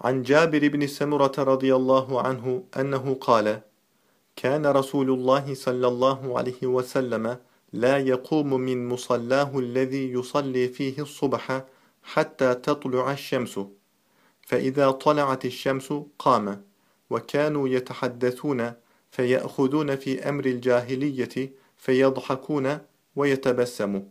عن جابر بن سمرة رضي الله عنه أنه قال كان رسول الله صلى الله عليه وسلم لا يقوم من مصلاه الذي يصلي فيه الصبح حتى تطلع الشمس فإذا طلعت الشمس قام وكانوا يتحدثون فيأخذون في أمر الجاهلية فيضحكون ويتبسموا.